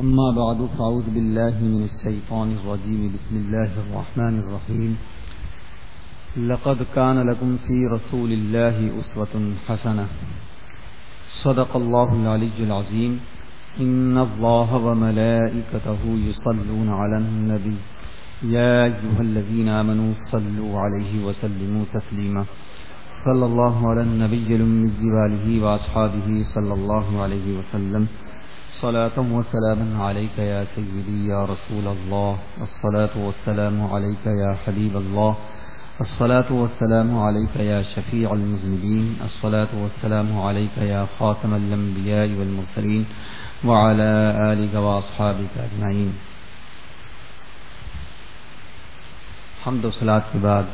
أما بعد، فأعوذ بالله من الشيطان الرجيم. بسم الله الرحمن الرحيم. لقد كان لكم في رسول الله أسوة حسنة. صدق الله العلي العظيم. إن الله وملائكته يصلون على النبي. يا أيها الذين آمنوا صلوا عليه وسلموا تسليما. صلى الله على النبي الأمي وآله وأصحابه صلى الله عليه وسلم. صلاة وسلام عليك يا سيدي يا رسول الله. الصلاة والسلام عليك يا حبيب الله. الصلاة والسلام عليك يا شفيع المذنبين. الصلاة والسلام عليك يا خاتم الأنبياء والمرسلين. وعلى آلك وأصحابك أجمعين. حمد و صلاة کے بعد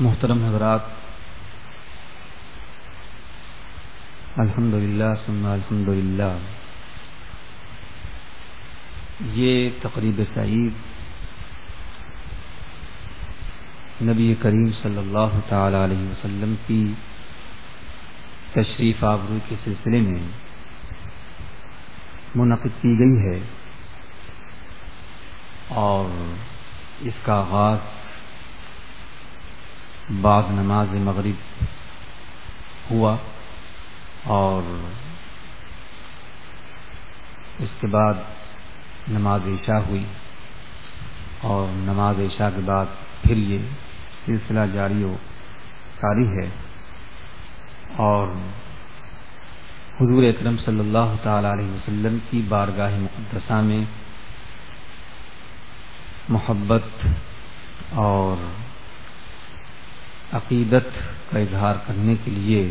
محترم حضرات الحمد للہ سننا الحمد للہ یہ تقریب سعید نبی کریم صلی اللہ تعالی علیہ وسلم کی تشریف آبرو کے سلسلے میں منعقد کی گئی ہے اور اس کا آغاز بعد نماز مغرب ہوا۔ اور اس کے بعد نماز عشاء ہوئی اور نماز عشاء کے بعد پھر یہ سلسلہ جاری و ساری ہے اور حضور اکرم صلی اللہ تعالی علیہ وسلم کی بارگاہ مقدسہ میں محبت اور عقیدت کا اظہار کرنے کے لیے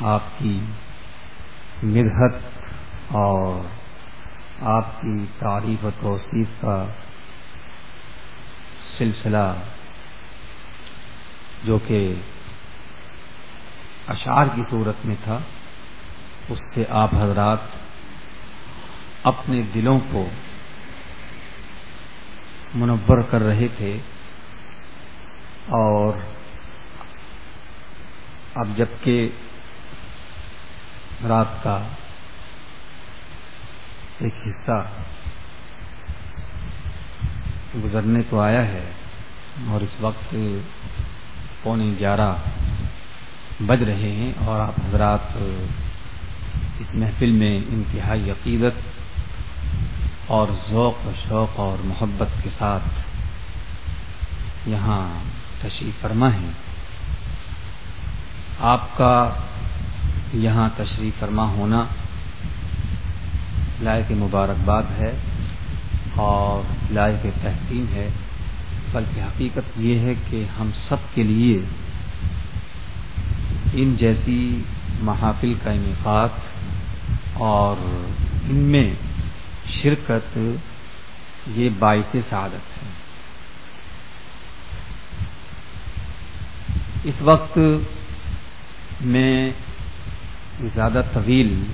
آپ کی مدحت اور آپ کی تعریف و توصیف کا سلسلہ جو کہ اشعار کی صورت میں تھا، اس سے آپ حضرات اپنے دلوں کو منور کر رہے تھے۔ اور اب جبکہ رات کا ایک حصہ گزرنے تو آیا ہے اور اس وقت پونے گیارہ بج رہے ہیں اور آپ حضرات اس محفل میں انتہائی عقیدت اور ذوق و شوق اور محبت کے ساتھ یہاں تشریف فرما ہے آپ کا یہاں تشریف فرما ہونا لائق مبارکباد ہے اور لائق تحسین ہے، بلکہ حقیقت یہ ہے کہ ہم سب کے لیے ان جیسی محافل کا انعقاد اور ان میں شرکت یہ باعث سعادت ہے۔ اس وقت میں زیادہ طویل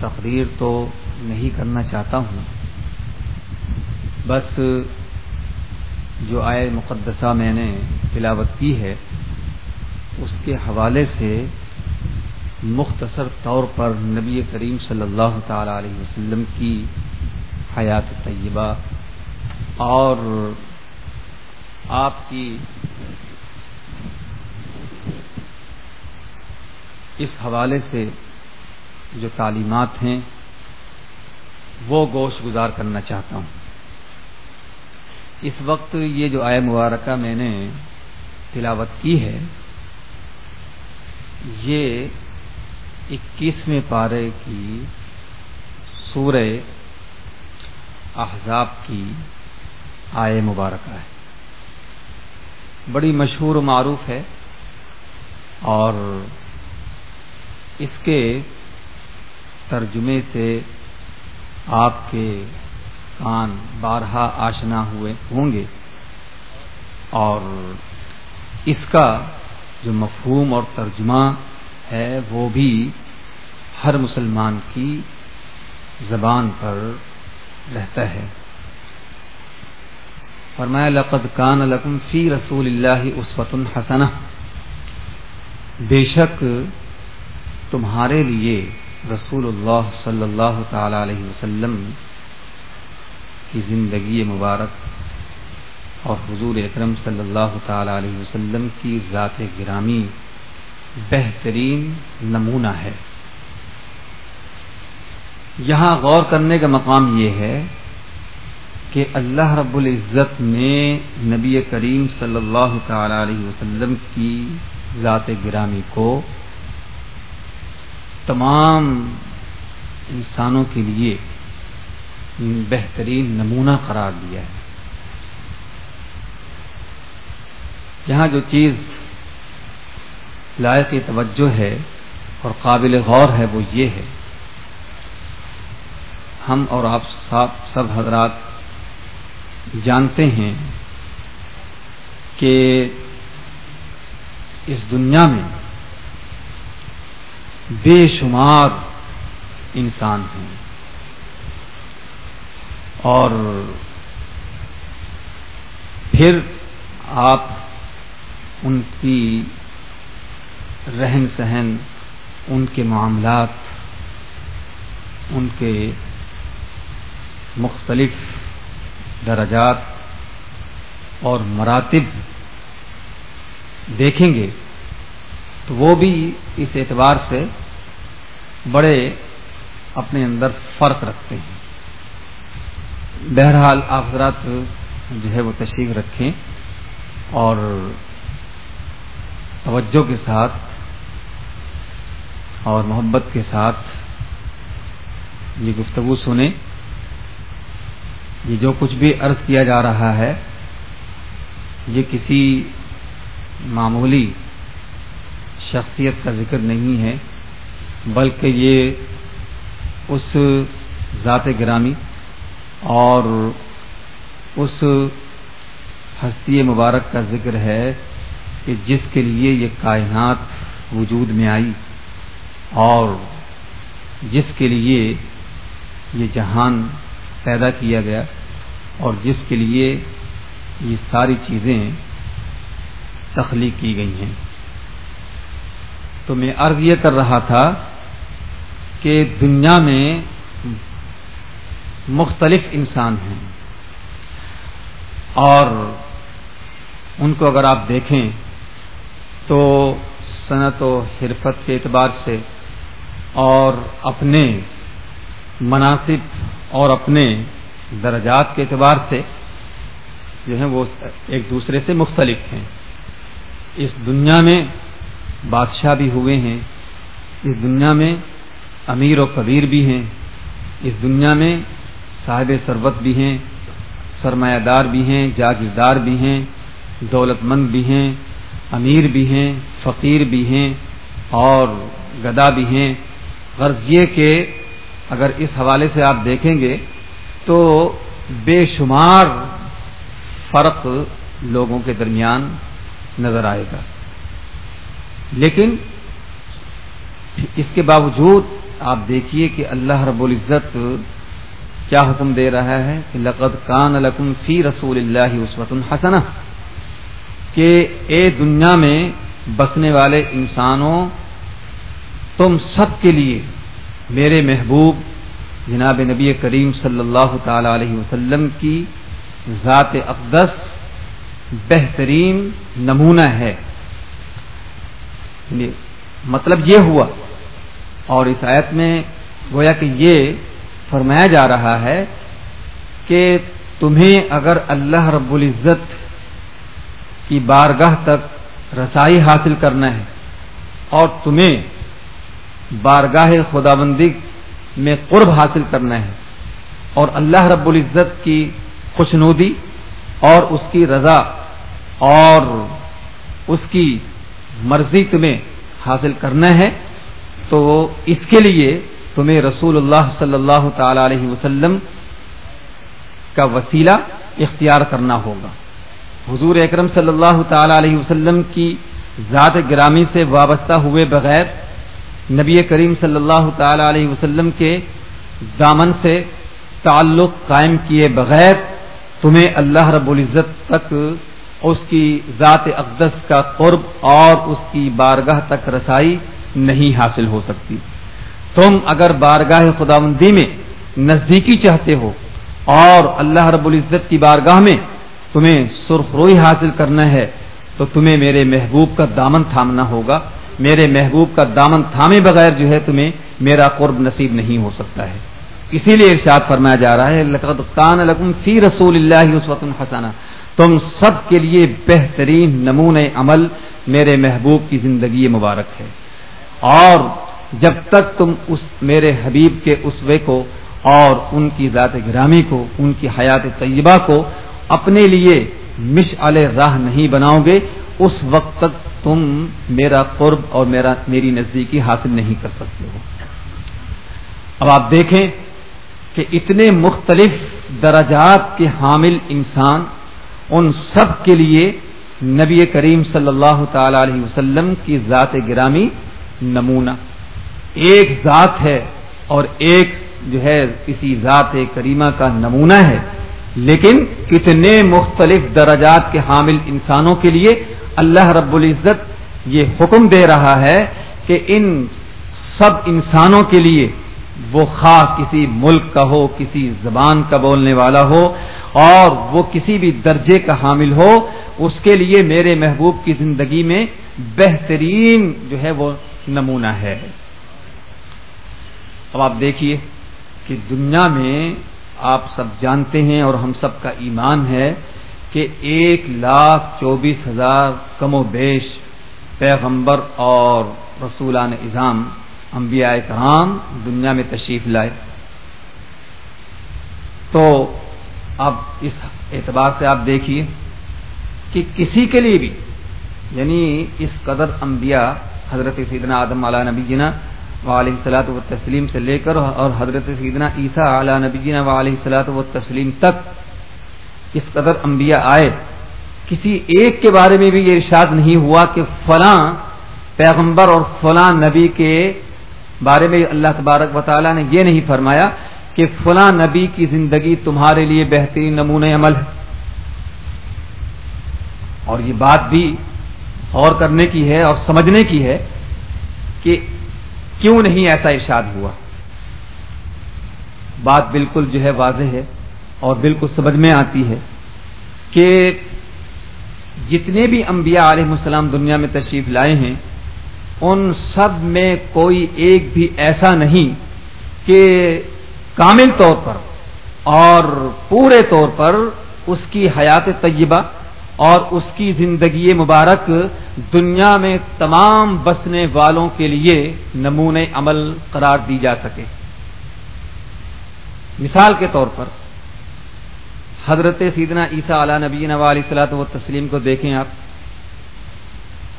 تقریر تو نہیں کرنا چاہتا ہوں۔ بس جو آئے مقدسہ میں نے تلاوت کی ہے، اس کے حوالے سے مختصر طور پر نبی کریم صلی اللہ تعالی علیہ وسلم کی حیات طیبہ اور آپ کی اس حوالے سے جو تعلیمات ہیں، وہ گوشت گزار کرنا چاہتا ہوں۔ اس وقت یہ جو آئے مبارکہ میں نے تلاوت کی ہے، یہ اکیسویں پارے کی سورہ احزاب کی آئے مبارکہ ہے۔ بڑی مشہور و معروف ہے اور اس کے ترجمے سے آپ کے کان بارہا آشنا ہوئے ہوں گے اور اس کا جو مفہوم اور ترجمہ ہے وہ بھی ہر مسلمان کی زبان پر رہتا ہے۔ فرمایا، لقد کان لکم فی رسول اللہ اسوت حسنہ۔ بے شک تمہارے لیے رسول اللہ صلی اللہ تعالی علیہ وسلم کی زندگی مبارک اور حضور اکرم صلی اللہ تعالی علیہ وسلم کی ذات گرامی بہترین نمونہ ہے۔ یہاں غور کرنے کا مقام یہ ہے کہ اللہ رب العزت نے نبی کریم صلی اللہ تعالی علیہ وسلم کی ذات گرامی کو تمام انسانوں کے لیے بہترین نمونہ قرار دیا ہے۔ یہاں جو چیز لائق توجہ ہے اور قابل غور ہے وہ یہ ہے۔ ہم اور آپ سب حضرات جانتے ہیں کہ اس دنیا میں بے شمار انسان ہیں۔ اور پھر آپ ان کی رہن سہن، ان کے معاملات، ان کے مختلف درجات اور مراتب دیکھیں گے۔ تو وہ بھی اس اعتبار سے بڑے اپنے اندر فرق رکھتے ہیں۔ بہرحال آپ حضرات جو ہے وہ تشریف رکھیں اور توجہ کے ساتھ اور محبت کے ساتھ یہ گفتگو سنیں۔ یہ جو کچھ بھی عرض کیا جا رہا ہے، یہ کسی معمولی شخصیت کا ذکر نہیں ہے، بلکہ یہ اس ذات گرامی اور اس ہستی مبارک کا ذکر ہے کہ جس کے لیے یہ کائنات وجود میں آئی اور جس کے لیے یہ جہان پیدا کیا گیا اور جس کے لیے یہ ساری چیزیں تخلیق کی گئی ہیں۔ تو میں عرض یہ کر رہا تھا کہ دنیا میں مختلف انسان ہیں اور ان کو اگر آپ دیکھیں تو صنعت و حرفت کے اعتبار سے اور اپنے مناسب اور اپنے درجات کے اعتبار سے جو ہیں وہ ایک دوسرے سے مختلف ہیں۔ اس دنیا میں بادشاہ بھی ہوئے ہیں، اس دنیا میں امیر و کبیر بھی ہیں، اس دنیا میں صاحب سربت بھی ہیں، سرمایہ دار بھی ہیں، جاگیردار بھی ہیں، دولت مند بھی ہیں، امیر بھی ہیں، فقیر بھی ہیں اور گدا بھی ہیں۔ غرض یہ کہ اگر اس حوالے سے آپ دیکھیں گے تو بے شمار فرق لوگوں کے درمیان نظر آئے گا۔ لیکن اس کے باوجود آپ دیکھیے کہ اللہ رب العزت کیا حکم دے رہا ہے کہ لقد کان لکم فی رسول اللہ عصوت الحسن کہ اے دنیا میں بسنے والے انسانوں، تم سب کے لیے میرے محبوب جناب نبی کریم صلی اللہ تعالی علیہ وسلم کی ذات اقدس بہترین نمونہ ہے۔ یعنی مطلب یہ ہوا اور اس آیت میں گویا کہ یہ فرمایا جا رہا ہے کہ تمہیں اگر اللہ رب العزت کی بارگاہ تک رسائی حاصل کرنا ہے اور تمہیں بارگاہ خدا بندی میں قرب حاصل کرنا ہے اور اللہ رب العزت کی خوشنودی اور اس کی رضا اور اس کی مرضی تمہیں حاصل کرنا ہے، تو اس کے لیے تمہیں رسول اللہ صلی اللہ تعالی علیہ وسلم کا وسیلہ اختیار کرنا ہوگا۔ حضور اکرم صلی اللہ تعالی علیہ وسلم کی ذات گرامی سے وابستہ ہوئے بغیر نبی کریم صلی اللہ تعالی علیہ وسلم کے دامن سے تعلق قائم کیے بغیر تمہیں اللہ رب العزت تک اس کی ذات اقدس کا قرب اور اس کی بارگاہ تک رسائی نہیں حاصل ہو سکتی۔ تم اگر بارگاہ خداوندی میں نزدیکی چاہتے ہو اور اللہ رب العزت کی بارگاہ میں تمہیں سرخ روئی حاصل کرنا ہے، تو تمہیں میرے محبوب کا دامن تھامنا ہوگا۔ میرے محبوب کا دامن تھامے بغیر جو ہے تمہیں میرا قرب نصیب نہیں ہو سکتا ہے۔ اسی لیے ارشاد فرمایا جا رہا ہے، لقد لکم فی رسول اللہ عصوت تم سب کے لیے بہترین نمون عمل میرے محبوب کی زندگی مبارک ہے۔ اور جب تک تم اس میرے حبیب کے اسوے کو اور ان کی ذات گرامی کو، ان کی حیات طیبہ کو اپنے لیے مش راہ نہیں بناؤ گے، اس وقت تک تم میرا قرب اور میرا، میری نزدیکی حاصل نہیں کر سکتے ہو۔ اب آپ دیکھیں کہ اتنے مختلف درجات کے حامل انسان ان سب کے لیے نبی کریم صلی اللہ تعالی علیہ وسلم کی ذات گرامی نمونہ۔ ایک ذات ہے اور ایک جو ہے کسی ذات کریمہ کا نمونہ ہے۔ لیکن کتنے مختلف درجات کے حامل انسانوں کے لیے اللہ رب العزت یہ حکم دے رہا ہے کہ ان سب انسانوں کے لیے وہ خواہ کسی ملک کا ہو، کسی زبان کا بولنے والا ہو، اور وہ کسی بھی درجے کا حامل ہو، اس کے لیے میرے محبوب کی زندگی میں بہترین جو ہے وہ نمونہ ہے۔ اب آپ دیکھیے کہ دنیا میں آپ سب جانتے ہیں اور ہم سب کا ایمان ہے کہ ایک لاکھ چوبیس ہزار کم و بیش پیغمبر اور رسولان نظام انبیاء کرام دنیا میں تشریف لائے۔ تو اب اس اعتبار سے آپ دیکھیے کہ کسی کے لیے بھی یعنی اس قدر انبیاء حضرت سیدنا آدم علیہ نبی جنا و علیہ صلاحت و تسلیم سے لے کر اور حضرت سیدنا عیسیٰ علیہ نبی جنا و علیہ صلاحت و تسلیم تک اس قدر انبیاء آئے۔ کسی ایک کے بارے میں بھی یہ ارشاد نہیں ہوا کہ فلاں پیغمبر اور فلاں نبی کے بارے میں اللہ تبارک و تعالیٰ نے یہ نہیں فرمایا کہ فلاں نبی کی زندگی تمہارے لیے بہترین نمونۂ عمل ہے۔ اور یہ بات بھی غور کرنے کی ہے اور سمجھنے کی ہے کہ کیوں نہیں ایسا ارشاد ہوا۔ بات بالکل جو ہے واضح ہے اور بالکل سمجھ میں آتی ہے کہ جتنے بھی انبیاء علیہ السلام دنیا میں تشریف لائے ہیں ان سب میں کوئی ایک بھی ایسا نہیں کہ کامل طور پر اور پورے طور پر اس کی حیات طیبہ اور اس کی زندگی مبارک دنیا میں تمام بسنے والوں کے لیے نمون عمل قرار دی جا سکے۔ مثال کے طور پر حضرت سیدنا عیسیٰ علیہ نبی علیہ صلاحت و تسلیم کو دیکھیں آپ۔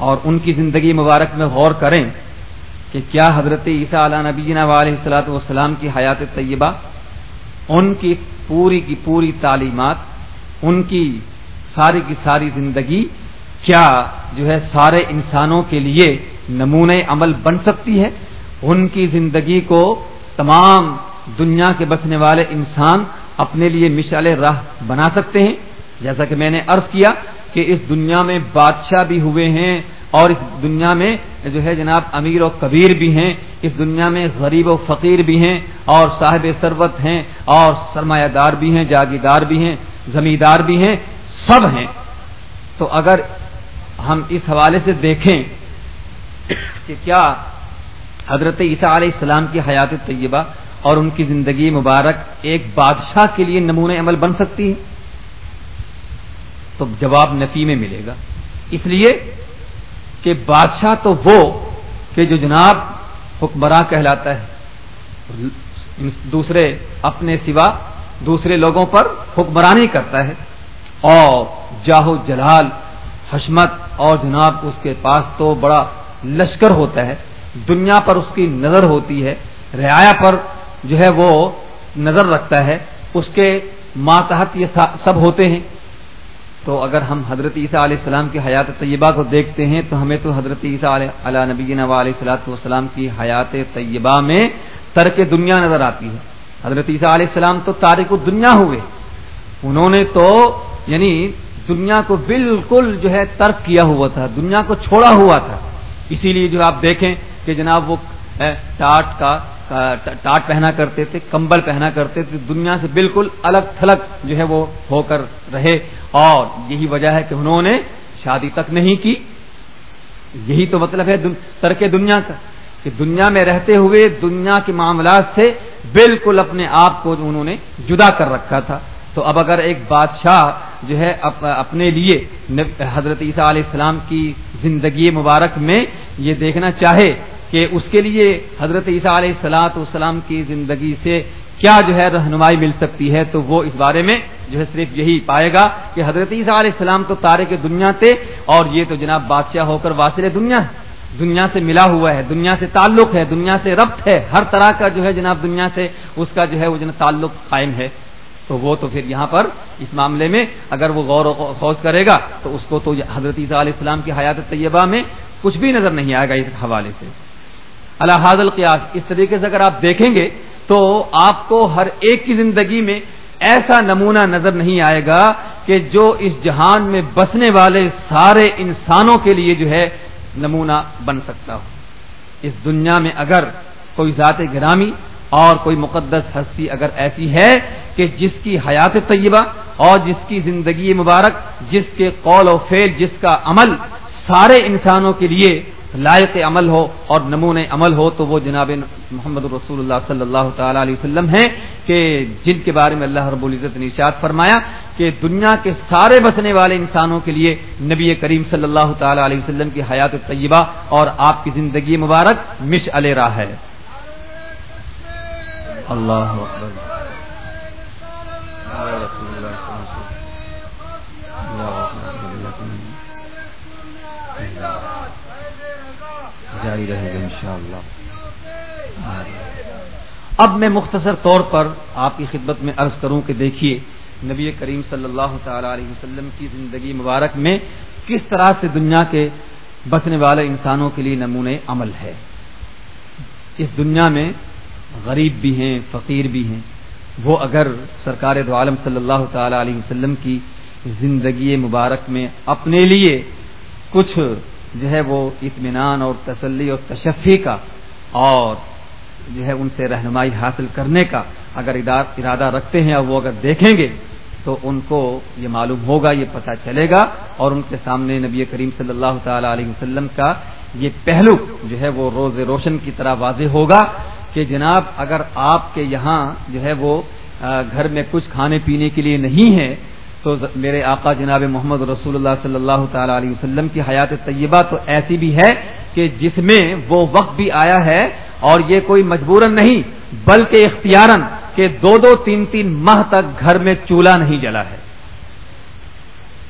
اور ان کی زندگی مبارک میں غور کریں کہ کیا حضرت عیسیٰ علیہ نبی علیہ صلاحت والسلام کی حیات طیبہ، ان کی پوری کی پوری تعلیمات، ان کی ساری کی ساری زندگی کیا جو ہے سارے انسانوں کے لیے نمونۂ عمل بن سکتی ہے؟ ان کی زندگی کو تمام دنیا کے بسنے والے انسان اپنے لیے مشعل راہ بنا سکتے ہیں؟ جیسا کہ میں نے عرض کیا کہ اس دنیا میں بادشاہ بھی ہوئے ہیں اور اس دنیا میں جو ہے جناب امیر و کبیر بھی ہیں، اس دنیا میں غریب و فقیر بھی ہیں اور صاحب ثروت ہیں اور سرمایہ دار بھی ہیں، جاگیردار بھی ہیں، زمیندار بھی ہیں، سب ہیں۔ تو اگر ہم اس حوالے سے دیکھیں کہ کیا حضرت عیسیٰ علیہ السلام کی حیات طیبہ اور ان کی زندگی مبارک ایک بادشاہ کے لیے نمونۂ عمل بن سکتی ہے؟ تو جواب نفی میں ملے گا۔ اس لیے کہ بادشاہ تو وہ کہ جو جناب حکمراں کہلاتا ہے دوسرے اپنے سوا دوسرے لوگوں پر حکمرانی کرتا ہے۔ اور جاہو جلال، حشمت اور جناب اس کے پاس تو بڑا لشکر ہوتا ہے۔ دنیا پر اس کی نظر ہوتی ہے، رعایا پر جو ہے وہ نظر رکھتا ہے۔ اس کے ماتحت یہ سب ہوتے ہیں۔ تو اگر ہم حضرت عیسیٰ علیہ السلام کی حیات طیبہ کو دیکھتے ہیں، تو ہمیں تو حضرت عیسیٰ علیہ نبی علیہ صلاحت والسلام کی حیات طیبہ میں ترک دنیا نظر آتی ہے۔ حضرت عیسیٰ علیہ السلام تو تارک دنیا ہوئے۔ انہوں نے تو یعنی دنیا کو بالکل جو ہے ترک کیا ہوا تھا، دنیا کو چھوڑا ہوا تھا۔ اسی لیے جو آپ دیکھیں کہ جناب وہ ٹاٹ کا ٹاٹ پہنا کرتے تھے، کمبل پہنا کرتے تھے، دنیا سے بالکل الگ تھلگ جو ہے وہ ہو کر رہے اور یہی وجہ ہے کہ انہوں نے شادی تک نہیں کی۔ یہی تو مطلب ہے ترک دنیا کا، کہ دنیا میں رہتے ہوئے دنیا کے معاملات سے بالکل اپنے آپ کو انہوں نے جدا کر رکھا تھا۔ تو اب اگر ایک بادشاہ جو ہے اپنے لیے حضرت عیسیٰ علیہ السلام کی زندگی مبارک میں یہ دیکھنا چاہے کہ اس کے لیے حضرت عیسیٰ علیہ السلاۃ والسلام کی زندگی سے کیا جو ہے رہنمائی مل سکتی ہے تو وہ اس بارے میں جو ہے صرف یہی پائے گا کہ حضرت عیسیٰ علیہ السلام تو تارے کے دنیا تھے اور یہ تو جناب بادشاہ ہو کر واصل دنیا ہے۔ دنیا سے ملا ہوا ہے، دنیا سے تعلق ہے، دنیا سے ربط ہے، ہر طرح کا جو ہے جناب دنیا سے اس کا جو ہے وہ جناب تعلق قائم ہے۔ تو وہ تو پھر یہاں پر اس معاملے میں اگر وہ غور و خوض کرے گا تو اس کو تو حضرت عیسیٰ علیہ السلام کی حیات طیبہ میں کچھ بھی نظر نہیں آئے گا اس حوالے سے۔ اللہ حاضل قیاس اس طریقے سے اگر آپ دیکھیں گے تو آپ کو ہر ایک کی زندگی میں ایسا نمونہ نظر نہیں آئے گا کہ جو اس جہان میں بسنے والے سارے انسانوں کے لیے جو ہے نمونہ بن سکتا ہو۔ اس دنیا میں اگر کوئی ذات گرامی اور کوئی مقدس ہستی اگر ایسی ہے کہ جس کی حیات طیبہ اور جس کی زندگی مبارک، جس کے قول و فیل جس کا عمل سارے انسانوں کے لیے لائق عمل ہو اور نمون عمل ہو تو وہ جناب محمد رسول اللہ صلی اللہ تعالی علیہ وسلم ہیں کہ جن کے بارے میں اللہ رب العزت نے ارشاد فرمایا کہ دنیا کے سارے بسنے والے انسانوں کے لیے نبی کریم صلی اللہ تعالی علیہ وسلم کی حیات طیبہ اور آپ کی زندگی مبارک مش راہ ہے۔ اللہ جاری رہے گا انشاءاللہ۔ اب میں مختصر طور پر آپ کی خدمت میں عرض کروں کہ دیکھیے، نبی کریم صلی اللہ تعالی علیہ وسلم کی زندگی مبارک میں کس طرح سے دنیا کے بسنے والے انسانوں کے لیے نمونے عمل ہے۔ اس دنیا میں غریب بھی ہیں، فقیر بھی ہیں۔ وہ اگر سرکار دو عالم صلی اللہ تعالی علیہ وسلم کی زندگی مبارک میں اپنے لیے کچھ جو ہے وہ اطمینان اور تسلی اور تشفی کا اور جو ہے ان سے رہنمائی حاصل کرنے کا اگر ارادہ رکھتے ہیں اور وہ اگر دیکھیں گے تو ان کو یہ معلوم ہوگا، یہ پتہ چلے گا اور ان کے سامنے نبی کریم صلی اللہ تعالی علیہ وسلم کا یہ پہلو جو ہے وہ روز روشن کی طرح واضح ہوگا کہ جناب اگر آپ کے یہاں جو ہے وہ گھر میں کچھ کھانے پینے کے لیے نہیں ہے تو میرے آقا جناب محمد رسول اللہ صلی اللہ تعالی علیہ وسلم کی حیات طیبہ تو ایسی بھی ہے کہ جس میں وہ وقت بھی آیا ہے اور یہ کوئی مجبوراً نہیں، بلکہ اختیارن کہ دو دو تین تین ماہ تک گھر میں چولہا نہیں جلا ہے۔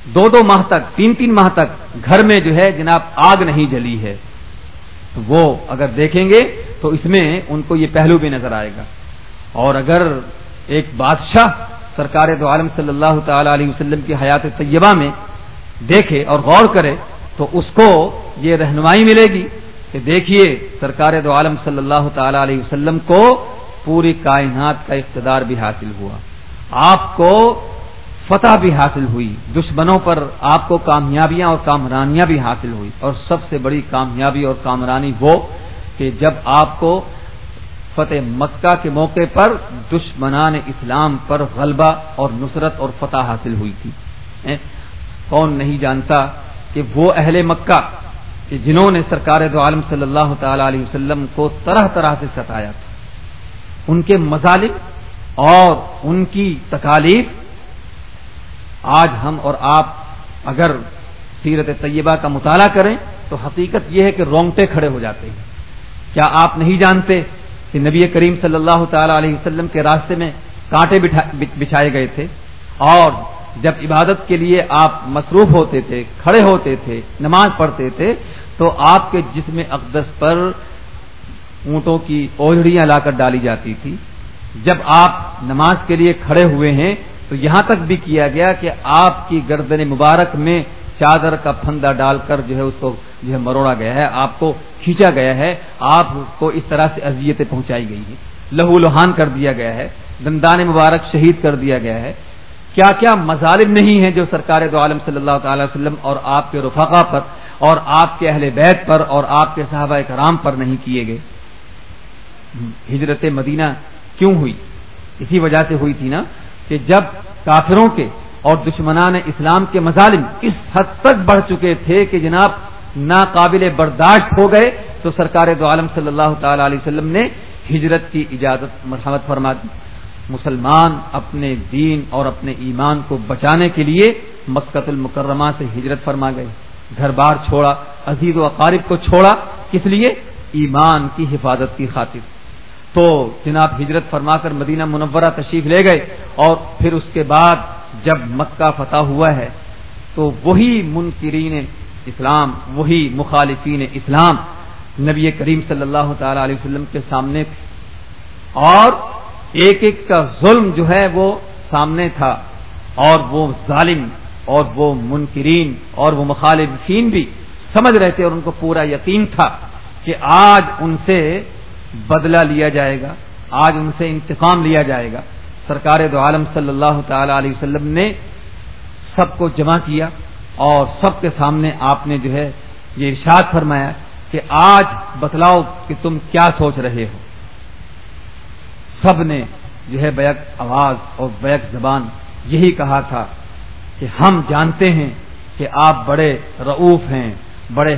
دو دو ماہ تک، تین تین ماہ تک گھر میں جو ہے جناب آگ نہیں جلی ہے۔ تو وہ اگر دیکھیں گے تو اس میں ان کو یہ پہلو بھی نظر آئے گا۔ اور اگر ایک بادشاہ سرکار دو عالم صلی اللہ تعالی علیہ وسلم کی حیات طیبہ میں دیکھے اور غور کرے تو اس کو یہ رہنمائی ملے گی کہ دیکھیے سرکار دو عالم صلی اللہ تعالی علیہ وسلم کو پوری کائنات کا اقتدار بھی حاصل ہوا۔ آپ کو فتح بھی حاصل ہوئی۔ دشمنوں پر آپ کو کامیابیاں اور کامرانیاں بھی حاصل ہوئی۔ اور سب سے بڑی کامیابی اور کامرانی وہ کہ جب آپ کو فتح مکہ کے موقع پر دشمنان اسلام پر غلبہ اور نصرت اور فتح حاصل ہوئی تھی۔ کون نہیں جانتا کہ وہ اہل مکہ کہ جنہوں نے سرکار دو عالم صلی اللہ تعالی علیہ وسلم کو طرح طرح سے ستایا تھا۔ ان کے مظالم اور ان کی تکالیف آج ہم اور آپ اگر سیرت طیبہ کا مطالعہ کریں تو حقیقت یہ ہے کہ رونگٹے کھڑے ہو جاتے ہیں۔ کیا آپ نہیں جانتے کہ نبی کریم صلی اللہ تعالی علیہ وسلم کے راستے میں کانٹے بچھائے گئے تھے اور جب عبادت کے لیے آپ مصروف ہوتے تھے، کھڑے ہوتے تھے، نماز پڑھتے تھے، تو آپ کے جسم اقدس پر اونٹوں کی اوجڑیاں لا کر ڈالی جاتی تھی۔ جب آپ نماز کے لیے کھڑے ہوئے ہیں، تو یہاں تک بھی کیا گیا کہ آپ کی گردن مبارک میں چادر کا پھندا ڈال کر جو ہے اس کو جو ہے مروڑا گیا ہے، آپ کو کھینچا گیا ہے، آپ کو اس طرح سے اذیتیں پہنچائی گئی ہیں۔ لہو لوہان کر دیا گیا ہے، دندان مبارک شہید کر دیا گیا ہے۔ کیا کیا مظالم نہیں ہیں جو سرکار دو عالم صلی اللہ تعالی وسلم اور آپ کے رفقا پر اور آپ کے اہل بیت پر اور آپ کے صحابہ کرام پر نہیں کیے گئے۔ ہجرت مدینہ کیوں ہوئی؟ اسی وجہ سے ہوئی تھی نا کہ جب کافروں کے اور دشمنان اسلام کے مظالم اس حد تک بڑھ چکے تھے کہ جناب ناقابل برداشت ہو گئے تو سرکار دو عالم صلی اللہ تعالی علیہ وسلم نے ہجرت کی اجازت مرحمت فرما دی۔ مسلمان اپنے دین اور اپنے ایمان کو بچانے کے لیے مکت المکرمہ سے ہجرت فرما گئے۔ گھر بار چھوڑا، عزیز و اقارب کو چھوڑا۔ کس لیے؟ ایمان کی حفاظت کی خاطر۔ تو جناب ہجرت فرما کر مدینہ منورہ تشریف لے گئے اور پھر اس کے بعد جب مکہ فتح ہوا ہے تو وہی منکرین اسلام، وہی مخالفین اسلام نبی کریم صلی اللہ تعالی علیہ وسلم کے سامنے تھے۔ اور ایک ایک کا ظلم جو ہے وہ سامنے تھا۔ اور وہ ظالم، اور وہ منکرین، اور وہ مخالفین بھی سمجھ رہے تھے اور ان کو پورا یقین تھا کہ آج ان سے بدلہ لیا جائے گا، آج ان سے انتقام لیا جائے گا۔ سرکار دو عالم صلی اللہ تعالی علیہ وسلم نے سب کو جمع کیا اور سب کے سامنے آپ نے جو ہے یہ ارشاد فرمایا کہ آج بتلاؤ کہ تم کیا سوچ رہے ہو۔ سب نے جو ہے بیک آواز اور بیک زبان یہی کہا تھا کہ ہم جانتے ہیں کہ آپ بڑے رعوف ہیں، بڑے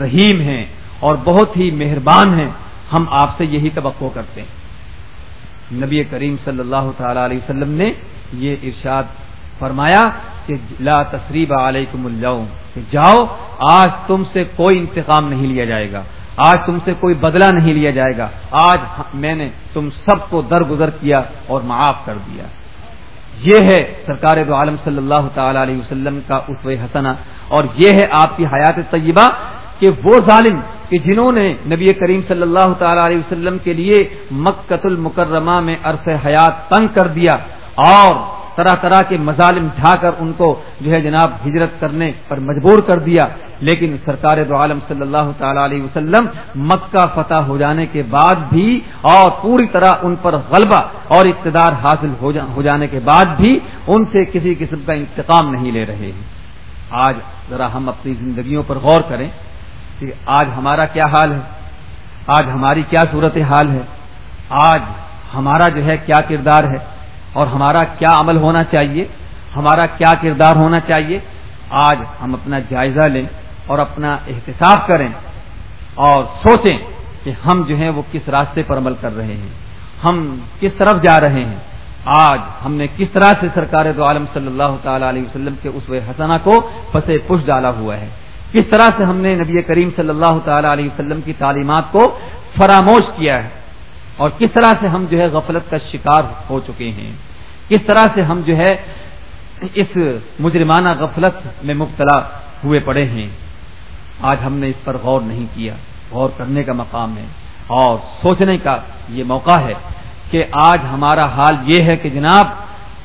رحیم ہیں اور بہت ہی مہربان ہیں۔ ہم آپ سے یہی توقع کرتے ہیں۔ نبی کریم صلی اللہ تعالی علیہ وسلم نے یہ ارشاد فرمایا کہ لا تصریب علیکم الجاؤ کہ جاؤ، آج تم سے کوئی انتقام نہیں لیا جائے گا، آج تم سے کوئی بدلہ نہیں لیا جائے گا، آج میں نے تم سب کو درگزر کیا اور معاف کر دیا۔ یہ ہے سرکار دو عالم صلی اللہ تعالی علیہ وسلم کا اسو حسنہ، اور یہ ہے آپ کی حیات طیبہ کہ وہ ظالم کہ جنہوں نے نبی کریم صلی اللہ تعالی علیہ وسلم کے لیے مکت المکرمہ میں عرص حیات تنگ کر دیا اور طرح طرح کے مظالم ڈھا کر ان کو جو ہے جناب ہجرت کرنے پر مجبور کر دیا۔ لیکن سرکار دو عالم صلی اللہ تعالی علیہ وسلم مکہ فتح ہو جانے کے بعد بھی اور پوری طرح ان پر غلبہ اور اقتدار حاصل ہو جانے کے بعد بھی ان سے کسی قسم کا انتقام نہیں لے رہے۔ ہیں آج ذرا ہم اپنی زندگیوں پر غور کریں۔ کہ آج ہمارا کیا حال ہے؟ آج ہماری کیا صورت حال ہے؟ آج ہمارا جو ہے کیا کردار ہے؟ اور ہمارا کیا عمل ہونا چاہیے؟ ہمارا کیا کردار ہونا چاہیے؟ آج ہم اپنا جائزہ لیں اور اپنا احتساب کریں اور سوچیں کہ ہم جو ہیں وہ کس راستے پر عمل کر رہے ہیں۔ ہم کس طرف جا رہے ہیں؟ آج ہم نے کس طرح سے سرکار دو عالم صلی اللہ تعالی علیہ وسلم کے اس حسنہ کو پسے پش ڈالا ہوا ہے؟ کس طرح سے ہم نے نبی کریم صلی اللہ تعالی علیہ وسلم کی تعلیمات کو فراموش کیا ہے اور کس طرح سے ہم جو ہے غفلت کا شکار ہو چکے ہیں کس طرح سے ہم جو ہے اس مجرمانہ غفلت میں مبتلا ہوئے پڑے ہیں آج ہم نے اس پر غور نہیں کیا غور کرنے کا مقام ہے اور سوچنے کا یہ موقع ہے کہ آج ہمارا حال یہ ہے کہ جناب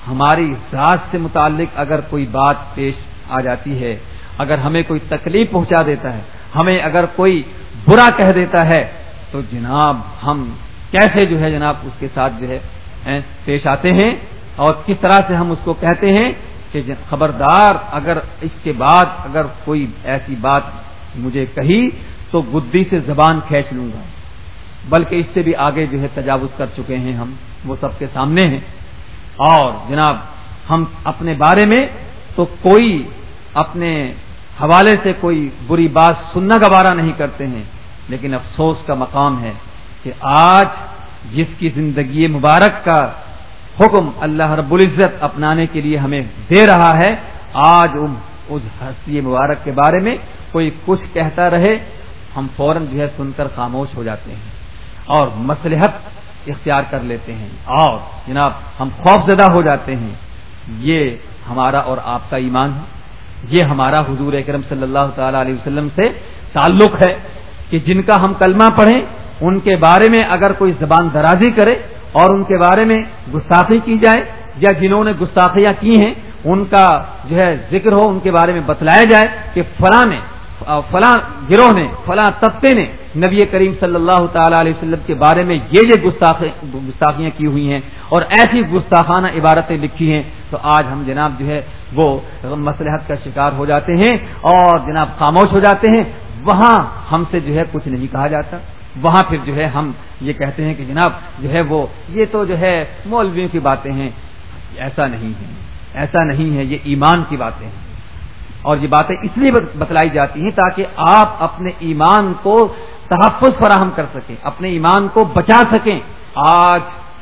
ہماری ذات سے متعلق اگر کوئی بات پیش آ جاتی ہے اگر ہمیں کوئی تکلیف پہنچا دیتا ہے، ہمیں اگر کوئی برا کہہ دیتا ہے، تو جناب ہم کیسے جو ہے جناب اس کے ساتھ جو ہے پیش آتے ہیں؟ اور کس طرح سے ہم اس کو کہتے ہیں کہ خبردار، اگر اس کے بعد اگر کوئی ایسی بات مجھے کہی، تو گدی سے زبان کھینچ لوں گا۔ بلکہ اس سے بھی آگے جو ہے تجاوز کر چکے ہیں ہم، وہ سب کے سامنے ہیں۔ اور جناب، ہم اپنے بارے میں تو کوئی اپنے حوالے سے کوئی بری بات سننا گوارا نہیں کرتے ہیں، لیکن افسوس کا مقام ہے کہ آج جس کی زندگی مبارک کا حکم اللہ رب العزت اپنانے کے لیے ہمیں دے رہا ہے، آج اس ہستی مبارک کے بارے میں کوئی کچھ کہتا رہے، ہم فوراً جو ہے سن کر خاموش ہو جاتے ہیں اور مسلحت اختیار کر لیتے ہیں۔ اور جناب، ہم خوف زدہ ہو جاتے ہیں۔ یہ ہمارا اور آپ کا ایمان ہے۔ یہ ہمارا حضور اکرم صلی اللہ تعالی علیہ وسلم سے تعلق ہے کہ جن کا ہم کلمہ پڑھیں، ان کے بارے میں اگر کوئی زبان درازی کرے اور ان کے بارے میں گستاخی کی جائے یا جنہوں نے گستاخیاں کی ہیں، ان کا جو ہے ذکر ہو، ان کے بارے میں بتلایا جائے کہ فلاں نے فلاں گروہ نے، فلاں طبقے نے نبی کریم صلی اللہ تعالی علیہ وسلم کے بارے میں یہ یہ گستاخیاں کی ہوئی ہیں اور ایسی گستاخانہ عبارتیں لکھی ہیں تو آج ہم جناب جو ہے وہ مسلحت کا شکار ہو جاتے ہیں اور جناب خاموش ہو جاتے ہیں۔ وہاں ہم سے جو ہے کچھ نہیں کہا جاتا۔ وہاں پھر جو ہے ہم یہ کہتے ہیں کہ جناب جو ہے وہ، یہ تو جو ہے مولویوں کی باتیں ہیں۔ ایسا نہیں ہے۔ ایسا نہیں ہے۔ یہ ایمان کی باتیں ہیں۔ اور یہ باتیں اس لیے بتلائی جاتی ہیں تاکہ آپ اپنے ایمان کو تحفظ فراہم کر سکیں، اپنے ایمان کو بچا سکیں۔ آج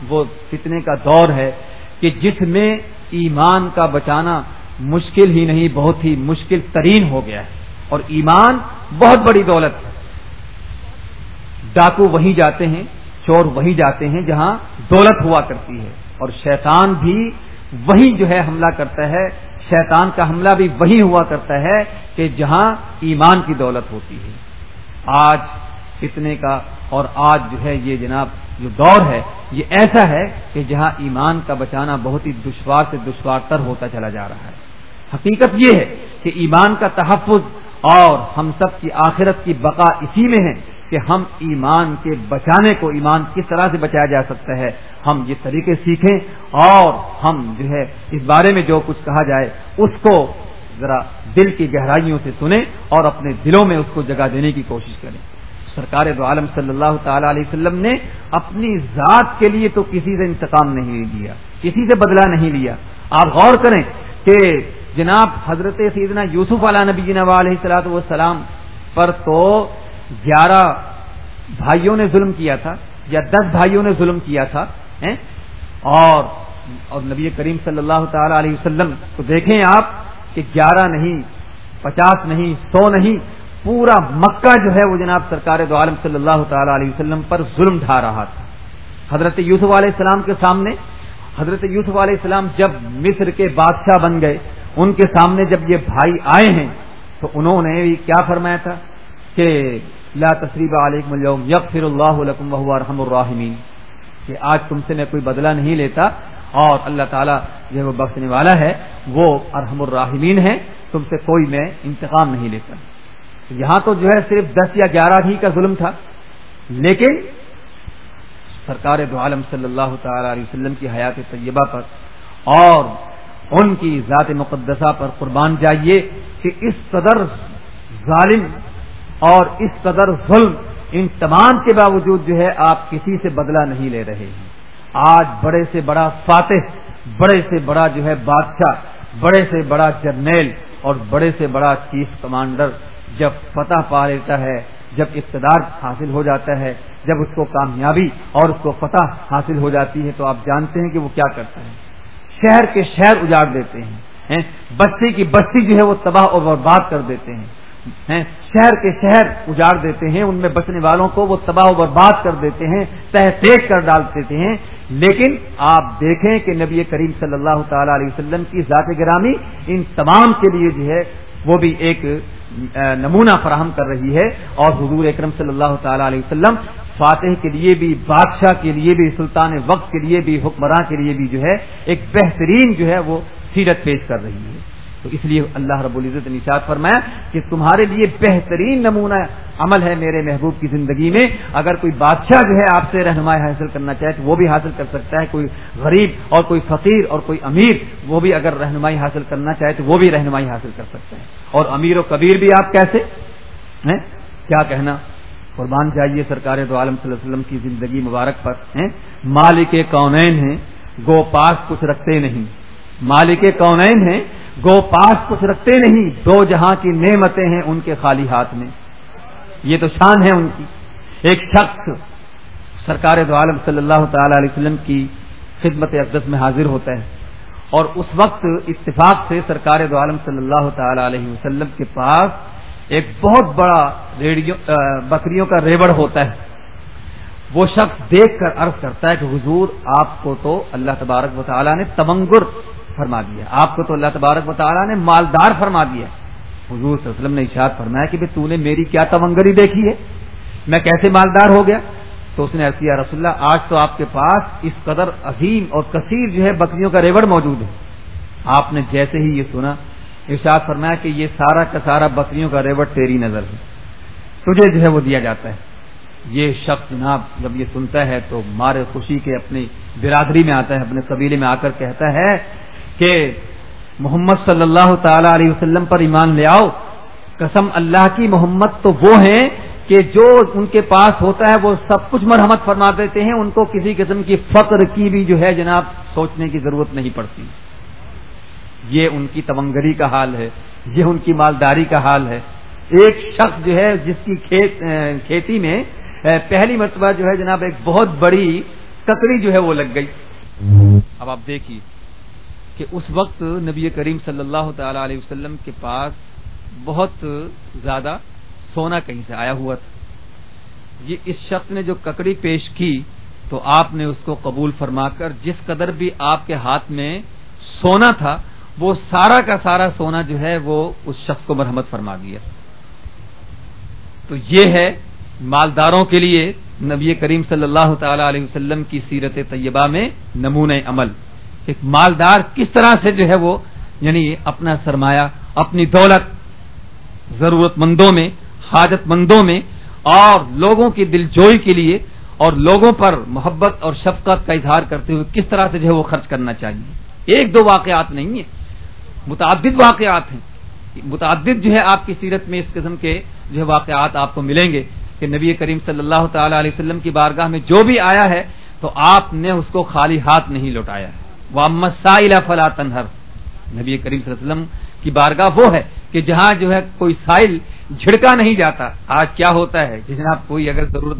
وہ فتنے کا دور ہے کہ جس میں ایمان کا بچانا مشکل ہی نہیں، بہت ہی مشکل ترین ہو گیا ہے۔ اور ایمان بہت بڑی دولت ہے۔ ڈاکو وہیں جاتے ہیں، چور وہیں جاتے ہیں جہاں دولت ہوا کرتی ہے۔ اور شیطان بھی وہی جو ہے حملہ کرتا ہے شیطان کا حملہ بھی وہی ہوا کرتا ہے کہ جہاں ایمان کی دولت ہوتی ہے۔ آج اتنے کا اور آج جو ہے یہ جناب جو دور ہے، یہ ایسا ہے کہ جہاں ایمان کا بچانا بہت ہی دشوار سے دشوار تر ہوتا چلا جا رہا ہے۔ حقیقت یہ ہے کہ ایمان کا تحفظ اور ہم سب کی آخرت کی بقا اسی میں ہے۔ کہ ہم ایمان کے بچانے کو ایمان کس طرح سے بچایا جا سکتا ہے، ہم یہ طریقے سیکھیں اور ہم جو ہے اس بارے میں جو کچھ کہا جائے اس کو ذرا دل کی گہرائیوں سے سنیں اور اپنے دلوں میں اس کو جگہ دینے کی کوشش کریں۔ سرکار دو عالم صلی اللہ تعالی علیہ وسلم نے اپنی ذات کے لیے تو کسی سے انتقام نہیں لیا، کسی سے بدلہ نہیں لیا۔ آپ غور کریں کہ جناب حضرت سیدنا یوسف علیہ نبی جناب علیہ السلاۃ والسلام پر تو گیارہ بھائیوں نے ظلم کیا تھا یا دس بھائیوں نے ظلم کیا تھا اور اور نبی کریم صلی اللہ تعالی علیہ وسلم، تو دیکھیں آپ کہ گیارہ نہیں، پچاس نہیں، سو نہیں، پورا مکہ جو ہے وہ جناب سرکار دو عالم صلی اللہ تعالی علیہ وسلم پر ظلم ڈھا رہا تھا۔ حضرت یوسف علیہ السلام کے سامنے، حضرت یوسف علیہ السلام جب مصر کے بادشاہ بن گئے، ان کے سامنے جب یہ بھائی آئے ہیں، تو انہوں نے بھی کیا فرمایا تھا کہ لا تصریب علیکم اليوم یغفر اللہ لکم وهو ارحم الراحمین کہ آج تم سے میں کوئی بدلہ نہیں لیتا اور اللہ تعالیٰ جو وہ بخشنے والا ہے، وہ ارحم الراحمین ہے، تم سے کوئی میں انتقام نہیں لیتا۔ یہاں تو جو ہے صرف دس یا گیارہ ہی کا ظلم تھا، لیکن سرکار دو عالم صلی اللہ تعالی علیہ وسلم کی حیات طیبہ پر اور ان کی ذات مقدسہ پر قربان جائیے کہ اس قدر ظالم اور اس قدر ظلم ان تمام کے باوجود جو ہے آپ کسی سے بدلہ نہیں لے رہے ہیں۔ آج بڑے سے بڑا فاتح، بڑے سے بڑا جو ہے بادشاہ، بڑے سے بڑا جرنیل اور بڑے سے بڑا چیف کمانڈر جب فتح پا لیتا ہے، جب اقتدار حاصل ہو جاتا ہے، جب اس کو کامیابی اور اس کو فتح حاصل ہو جاتی ہے تو آپ جانتے ہیں کہ وہ کیا کرتا ہے۔ شہر کے شہر اجاڑ دیتے ہیں بستی کی بستی جو ہے وہ تباہ اور برباد کر دیتے ہیں۔ شہر کے شہر اجاڑ دیتے ہیں، ان میں بچنے والوں کو وہ تباہ و برباد کر دیتے ہیں تحت کر ڈال دیتے ہیں۔ لیکن آپ دیکھیں کہ نبی کریم صلی اللہ تعالی علیہ وسلم کی ذات گرامی ان تمام کے لیے جو ہے، وہ بھی ایک نمونہ فراہم کر رہی ہے۔ اور حضور اکرم صلی اللہ تعالی علیہ وسلم فاتح کے لیے بھی، بادشاہ کے لیے بھی، سلطان وقت کے لیے بھی، حکمراں کے لیے بھی جو ہے، ایک بہترین جو ہے، وہ سیرت پیش کر رہی ہے۔ تو اس لیے اللہ رب العزت نے نشاد فرمایا کہ تمہارے لیے بہترین نمونہ عمل ہے میرے محبوب کی زندگی میں۔ اگر کوئی بادشاہ جو ہے آپ سے رہنمائی حاصل کرنا چاہے تو وہ بھی حاصل کر سکتا ہے۔ کوئی غریب اور کوئی فقیر اور کوئی امیر وہ بھی اگر رہنمائی حاصل کرنا چاہے تو وہ بھی رہنمائی حاصل کر سکتا ہے۔ اور امیر و کبیر بھی آپ کیسے؟ ہیں؟ کیا کہنا؟ قربان چاہیے سرکار دو عالم صلی اللہ علیہ وسلم کی زندگی مبارک پر۔ ہیں؟ مالک کونین ہیں۔ گو پاس کچھ رکھتے نہیں۔ مالک کونین ہیں۔ گو پاس کچھ رکھتے نہیں، دو جہاں کی نعمتیں ہیں ان کے خالی ہاتھ میں۔ یہ تو شان ہے ان کی۔ ایک شخص سرکار دو عالم صلی اللہ تعالی علیہ وسلم کی خدمت اقدس میں حاضر ہوتا ہے اور اس وقت اتفاق سے سرکار دو عالم صلی اللہ تعالی علیہ وسلم کے پاس ایک بہت بڑا ریڈیو بکریوں کا ریبڑ ہوتا ہے۔ وہ شخص دیکھ کر عرض کرتا ہے کہ حضور آپ کو تو اللہ تبارک و تعالیٰ نے تمنگر فرما دیا۔ آپ کو تو اللہ تبارک و تعالیٰ نے مالدار فرما دیا۔ حضور صلی اللہ علیہ وسلم نے اشاد فرمایا کہ تو نے میری کیا تمنگری دیکھی ہے؟ میں کیسے مالدار ہو گیا؟ تو اس نے کیا رسول اللہ، آج تو آپ کے پاس اس قدر عظیم اور کثیر جو ہے بکریوں کا ریوڑ موجود ہے۔ آپ نے جیسے ہی یہ سنا، ارشاد فرمایا کہ یہ سارا کا سارا بکریوں کا ریوڑ تیری نظر ہے۔ تجھے جو ہے وہ دیا جاتا ہے۔ یہ شخص جناب جب یہ سنتا ہے تو مارے خوشی کے اپنی برادری میں آتا ہے، اپنے قبیلے میں آ کر کہتا ہے کہ محمد صلی اللہ تعالی علیہ وسلم پر ایمان لے آؤ۔ قسم اللہ کی محمد تو وہ ہیں کہ جو ان کے پاس ہوتا ہے وہ سب کچھ مرحمت فرما دیتے ہیں، ان کو کسی قسم کی فقر کی بھی جو ہے جناب سوچنے کی ضرورت نہیں پڑتی۔ یہ ان کی تمنگری کا حال ہے، یہ ان کی مالداری کا حال ہے۔ ایک شخص جو ہے جس کی کھیت کھیتی میں پہلی مرتبہ جو ہے جناب ایک بہت بڑی ککڑی جو ہے وہ لگ گئی۔ اب آپ دیکھیے۔ کہ اس وقت نبی کریم صلی اللہ تعالی علیہ وسلم کے پاس بہت زیادہ سونا کہیں سے آیا ہوا تھا۔ یہ اس شخص نے جو ککڑی پیش کی تو آپ نے اس کو قبول فرما کر جس قدر بھی آپ کے ہاتھ میں سونا تھا، وہ سارا کا سارا سونا جو ہے وہ اس شخص کو مرحمت فرما دیا۔ تو یہ ہے مالداروں کے لیے نبی کریم صلی اللہ تعالی علیہ وسلم کی سیرت طیبہ میں نمونہ عمل۔ ایک مالدار کس طرح سے جو ہے وہ یعنی اپنا سرمایہ، اپنی دولت ضرورت مندوں میں حاجت مندوں میں اور لوگوں کی دل جوئی کے لیے اور لوگوں پر محبت اور شفقت کا اظہار کرتے ہوئے کس طرح سے جو ہے وہ خرچ کرنا چاہیے؟ ایک دو واقعات نہیں ہیں، متعدد واقعات ہیں۔ متعدد جو ہے آپ کی سیرت میں اس قسم کے جو ہے واقعات آپ کو ملیں گے کہ نبی کریم صلی اللہ تعالی علیہ وسلم کی بارگاہ میں جو بھی آیا ہے تو آپ نے اس کو خالی ہاتھ نہیں لوٹایا ہے۔ وہ مسائل فلا تنہر نبی کریم صلی اللہ علیہ وسلم کی بارگاہ وہ ہے کہ جہاں جو ہے کوئی سائل جھڑکا نہیں جاتا۔ آج کیا ہوتا ہے؟ جس جناب کوئی اگر ضرورت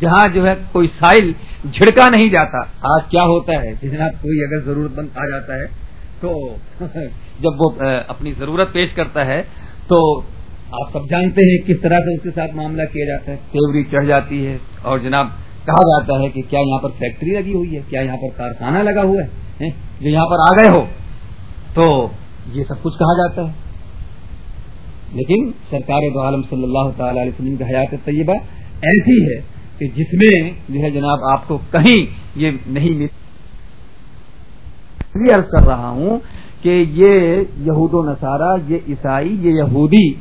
جہاں جو ہے کوئی سائل جھڑکا نہیں جاتا۔ آج کیا ہوتا ہے؟ جس جناب کوئی اگر ضرورت مند آ جاتا ہے تو جب وہ اپنی ضرورت پیش کرتا ہے تو آپ سب جانتے ہیں کس طرح سے اس کے ساتھ معاملہ کیا جاتا ہے۔ تیوری چڑھ جاتی ہے اور جناب کہا جاتا ہے کہ کیا یہاں پر فیکٹری لگی ہوئی ہے؟ کیا یہاں پر کارخانہ لگا ہوا ہے؟ جو یہاں پر آ گئے ہو، تو یہ سب کچھ کہا جاتا ہے۔ لیکن سرکار دو عالم صلی اللہ تعالی علیہ وسلم کی حیات طیبہ ایسی ہے کہ جس میں جو ہے جناب آپ کو کہیں یہ نہیں مل عرض کر رہا ہوں کہ یہ یہود و نصارہ، یہ عیسائی، یہ یہودی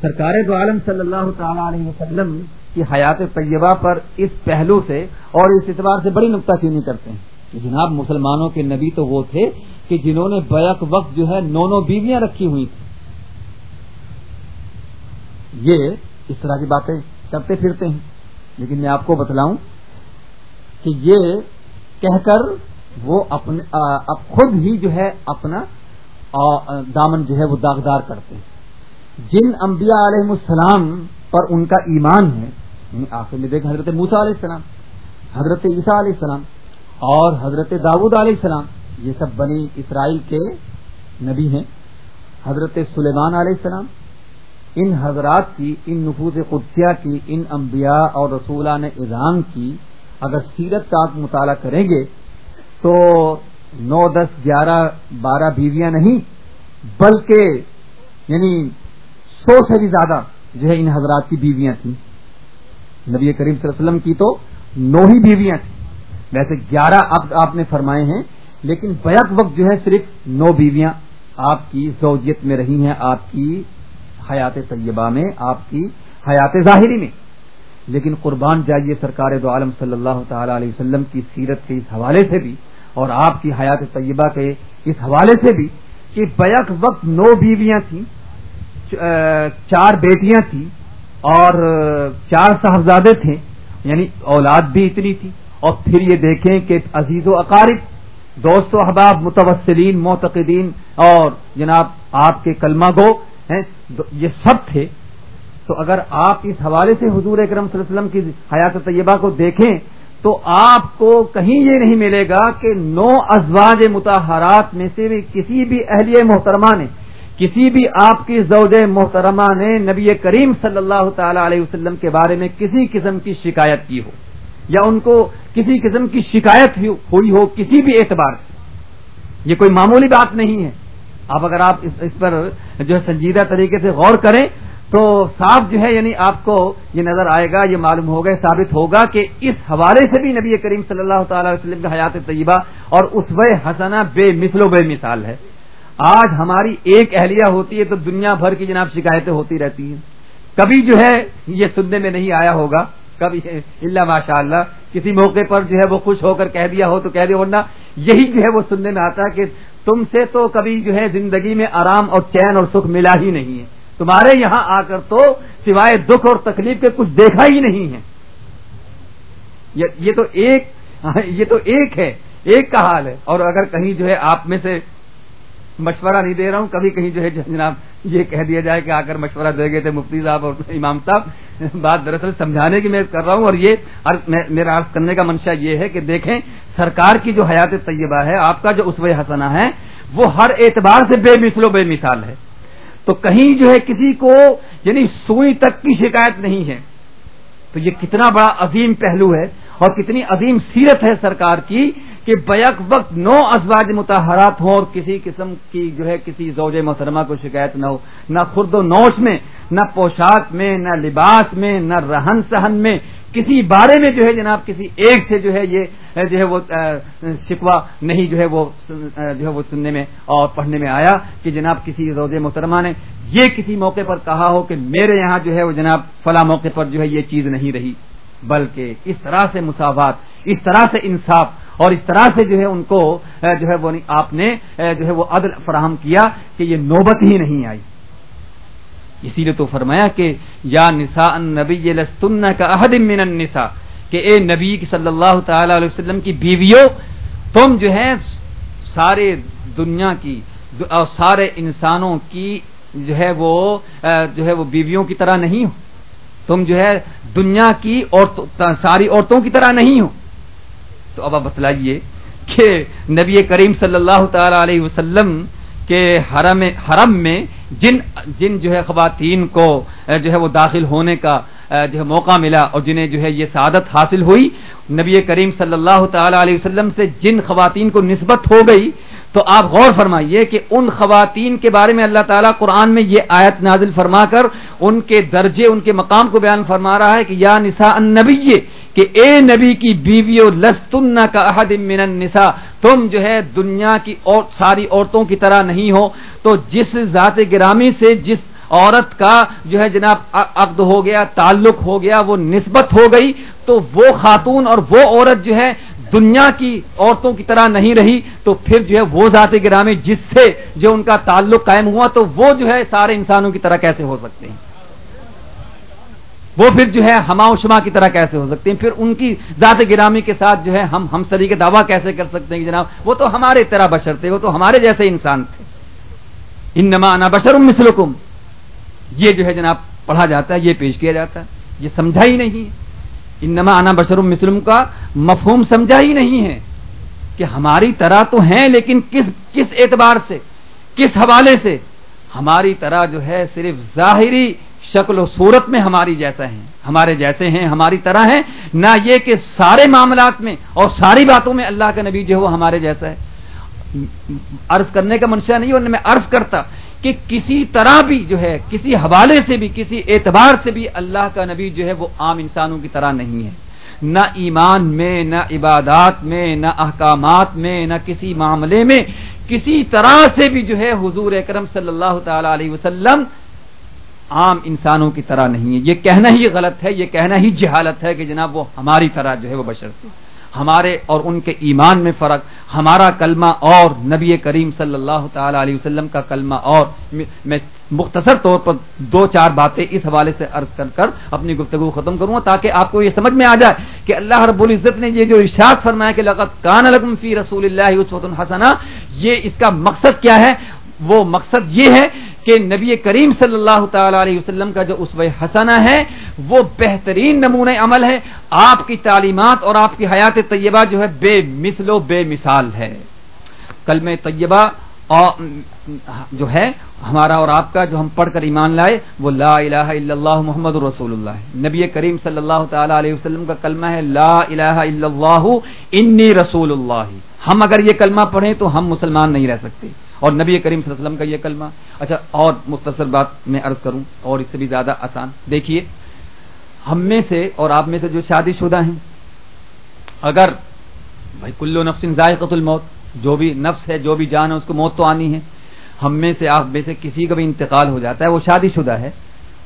سرکار دو عالم صلی اللہ تعالی علیہ وسلم کی حیات طیبہ پر اس پہلو سے اور اس اعتبار سے بڑی نقطہ چینی کرتے ہیں کہ جناب مسلمانوں کے نبی تو وہ تھے کہ جنہوں نے بیک وقت جو ہے نو نو بیویاں رکھی ہوئی تھیں۔ یہ اس طرح کی باتیں کرتے پھرتے ہیں۔ لیکن میں آپ کو بتلاؤں کہ یہ کہہ کر وہ اپنے اب خود ہی جو ہے اپنا دامن جو ہے وہ داغدار کرتے ہیں۔ جن انبیاء علیہ السلام پر ان کا ایمان ہے یعنی آخر میں دیکھ حضرت موسا علیہ السلام، حضرت عیسیٰ علیہ السلام اور حضرت داود علیہ السلام، یہ سب بنی اسرائیل کے نبی ہیں۔ حضرت سلیمان علیہ السلام، ان حضرات کی، ان نفوذ قدسیہ کی، ان انبیاء اور رسولہ نے اظام کی اگر سیرت کا آپ مطالعہ کریں گے تو نو، دس، گیارہ، بارہ بیویاں نہیں، بلکہ یعنی سو سے بھی زیادہ جو ہے ان حضرات کی بیویاں تھیں۔ نبی کریم صلی اللہ علیہ وسلم کی تو نو ہی بیویاں تھیں۔ ویسے گیارہ اب آپ نے فرمائے ہیں، لیکن بیک وقت جو ہے صرف نو بیویاں آپ کی زوجیت میں رہی ہیں، آپ کی حیات طیبہ میں، آپ کی حیات ظاہری میں۔ لیکن قربان جائیے سرکار دو عالم صلی اللہ تعالی علیہ وسلم کی سیرت کے اس حوالے سے بھی اور آپ کی حیات طیبہ کے اس حوالے سے بھی کہ بیک وقت نو بیویاں تھیں چار بیٹیاں تھیں۔ اور چار صاحبزادے تھے یعنی اولاد بھی اتنی تھی، اور پھر یہ دیکھیں کہ عزیز و اقارب، دوست و احباب، متوسلین، معتقدین، اور جناب آپ کے کلمہ گو، ہیں یہ سب تھے۔ تو اگر آپ اس حوالے سے حضور اکرم صلی اللہ علیہ وسلم کی حیات طیبہ کو دیکھیں، تو آپ کو کہیں یہ نہیں ملے گا کہ نو ازواج متحرات میں سے بھی کسی بھی اہلیہ محترمہ نے کسی بھی آپ کی زوج محترمہ نے نبی کریم صلی اللہ تعالی علیہ وسلم کے بارے میں کسی قسم کی شکایت کی ہو یا ان کو کسی قسم کی شکایت ہوئی ہو کسی بھی اعتبار سے؟ یہ کوئی معمولی بات نہیں ہے۔ اب اگر آپ اس پر جو ہے سنجیدہ طریقے سے غور کریں تو صاف جو ہے یعنی آپ کو یہ نظر آئے گا، یہ معلوم ہوگا ثابت ہوگا کہ اس حوالے سے بھی نبی کریم صلی اللہ تعالی وسلم کا حیات طیبہ اور اس و حسنہ بے مثل و بے مثال ہے۔ آج ہماری ایک اہلیہ ہوتی ہے تو دنیا بھر کی جناب شکایتیں ہوتی رہتی ہیں۔ کبھی جو ہے یہ سننے میں نہیں آیا ہوگا۔ کبھی اللہ ماشاء اللہ کسی موقع پر جو ہے وہ خوش ہو کر کہہ دیا ہو تو کہہ دیا ورنہ یہی جو ہے وہ سننے میں آتا ہے کہ تم سے تو کبھی جو ہے زندگی میں آرام اور چین اور سکھ ملا ہی نہیں ہے۔ تمہارے یہاں آ کر تو سوائے دکھ اور تکلیف کے کچھ دیکھا ہی نہیں ہے۔ یہ تو ایک، یہ تو ایک ہے، ایک کا حال ہے۔ اور اگر کہیں جو ہے آپ میں سے مشورہ نہیں دے رہا ہوں، کبھی کہیں جو ہے، جناب، یہ کہہ دیا جائے کہ آ کر مشورہ دے گئے تھے مفتی صاحب اور امام صاحب۔ بات دراصل سمجھانے کی میں کر رہا ہوں اور یہ میرا عرض کرنے کا منشا یہ ہے کہ دیکھیں، سرکار کی جو حیات طیبہ ہے، آپ کا جو اسوہ حسنا ہے، وہ ہر اعتبار سے بے مثل و بے مثال ہے۔ تو کہیں جو ہے کسی کو یعنی سوئی تک کی شکایت نہیں ہے۔ تو یہ کتنا بڑا عظیم پہلو ہے اور کتنی عظیم سیرت ہے سرکار کی کہ بیک وقت نو ازواج متحرات ہوں اور کسی قسم کی جو ہے کسی زوج محترمہ کو شکایت نہ ہو، نہ خرد و نوش میں، نہ پوشاک میں، نہ لباس میں، نہ رہن سہن میں، کسی بارے میں جو ہے جناب کسی ایک سے جو ہے یہ، جو ہے وہ شکوا نہیں جو ہے وہ، جو ہے وہ سننے میں اور پڑھنے میں آیا کہ جناب کسی روز محترمہ نے یہ کسی موقع پر کہا ہو کہ میرے یہاں جو ہے وہ جناب فلاں موقع پر جو ہے یہ چیز نہیں رہی، بلکہ اس طرح سے مساوات، اس طرح سے انصاف اور اس طرح سے جو ہے ان کو جو ہے وہ آپ نے جو ہے وہ عدل فراہم کیا کہ یہ نوبت ہی نہیں آئی۔ اسی لیے تو فرمایا کہ، یا نسا نبی لستن کا عہد من النساء، کہ اے نبی صلی اللہ تعالی علیہ وسلم کی بیویوں، تم جو ہے سارے دنیا کی، اور سارے انسانوں کی جو ہے وہ جو ہے وہ بیویوں کی طرح نہیں ہو۔ تم جو ہے دنیا کی ساری عورتوں کی طرح نہیں ہو۔ تو اب آپ بتلائیے کہ نبی کریم صلی اللہ تعالی علیہ وسلم کے حرم حرم میں جن جن جو ہے خواتین کو جو ہے وہ داخل ہونے کا جو ہے موقع ملا اور جنہیں جو ہے یہ سعادت حاصل ہوئی، نبی کریم صلی اللہ تعالی علیہ وسلم سے جن خواتین کو نسبت ہو گئی تو آپ غور فرمائیے کہ ان خواتین کے بارے میں اللہ تعالیٰ قرآن میں یہ آیت نازل فرما کر ان کے درجے، ان کے مقام کو بیان فرما رہا ہے کہ یا نسا نبی کہ اے نبی کی بیویوں، لستن کا احد من النساء، تم جو ہے دنیا کی اور ساری عورتوں کی طرح نہیں ہو۔ تو جس ذات گرامی سے، جس عورت کا جو ہے جناب عقد ہو گیا، تعلق ہو گیا، وہ نسبت ہو گئی، تو وہ خاتون اور وہ عورت جو ہے دنیا کی عورتوں کی طرح نہیں رہی، تو پھر جو ہے وہ ذات گرامی جس سے جو ان کا تعلق قائم ہوا، تو وہ جو ہے سارے انسانوں کی طرح کیسے ہو سکتے ہیں؟ وہ پھر جو ہے ہما شما کی طرح کیسے ہو سکتے ہیں؟ پھر ان کی ذات گرامی کے ساتھ جو ہے ہم ہم سری کے دعویٰ کیسے کر سکتے ہیں کہ جناب؟ وہ تو ہمارے طرح بشر تھے، وہ تو ہمارے جیسے انسان تھے۔ ان نمانا بشر مثلکم۔ یہ جو ہے جناب پڑھا جاتا ہے، یہ پیش کیا جاتا ہے۔ یہ سمجھا ہی نہیں انما آنا بشر مسلم کا مفہوم سمجھا ہی نہیں ہے کہ ہماری طرح تو ہیں، لیکن کس کس اعتبار سے، کس حوالے سے؟ ہماری طرح جو ہے صرف ظاہری شکل و صورت میں ہماری جیسا ہیں، ہمارے جیسے ہیں، ہماری طرح ہیں۔ نہ یہ کہ سارے معاملات میں اور ساری باتوں میں اللہ کا نبی جو ہے وہ ہمارے جیسا ہے۔ عرض کرنے کا منشا نہیں اور میں عرض کرتا۔ کہ کسی طرح بھی جو ہے، کسی حوالے سے بھی، کسی اعتبار سے بھی اللہ کا نبی جو ہے وہ عام انسانوں کی طرح نہیں ہے۔ نہ ایمان میں، نہ عبادات میں، نہ احکامات میں، نہ کسی معاملے میں، کسی طرح سے بھی جو ہے حضور اکرم صلی اللہ تعالی علیہ وسلم عام انسانوں کی طرح نہیں ہے۔ یہ کہنا ہی غلط ہے، یہ کہنا ہی جہالت ہے کہ جناب وہ ہماری طرح جو ہے وہ بشر تھے۔ ہمارے اور ان کے ایمان میں فرق، ہمارا کلمہ اور نبی کریم صلی اللہ تعالی علیہ وسلم کا کلمہ اور، میں مختصر طور پر دو چار باتیں اس حوالے سے عرض کر کر اپنی گفتگو ختم کروں تاکہ آپ کو یہ سمجھ میں آ جائے کہ اللہ رب العزت نے یہ جو ارشاد فرمایا کہ لقت کان لکم فی رسول اللہ اس وقت الحسنہ یہ اس کا مقصد کیا ہے؟ وہ مقصد یہ ہے کہ نبی کریم صلی اللہ تعالی علیہ وسلم کا جو اسو حسنہ ہے، وہ بہترین نمونہ عمل ہے۔ آپ کی تعلیمات اور آپ کی حیات طیبہ جو ہے، بے مثل و بے مثال ہے۔ کلم طیبہ جو ہے، ہمارا اور آپ کا جو ہم پڑھ کر ایمان لائے، وہ لا الہ الا اللہ محمد رسول اللہ نبی کریم صلی اللہ تعالی علیہ وسلم کا کلمہ ہے، لا الہ الا اللہ، انی رسول اللہ۔ ہم اگر یہ کلمہ پڑھیں تو ہم مسلمان نہیں رہ سکتے۔ اور نبی کریم صلی اللہ علیہ وسلم کا یہ کلمہ۔ اچھا اور مختصر بات میں عرض کروں، اور اس سے بھی زیادہ آسان۔ دیکھیے، ہم میں سے اور آپ میں سے جو شادی شدہ ہیں، اگر بھائی کلو نفس ذائقت الموت، جو بھی نفس ہے، جو بھی جان ہے، اس کو موت تو آنی ہے۔ ہم میں سے، آپ میں سے کسی کا بھی انتقال ہو جاتا ہے، وہ شادی شدہ ہے۔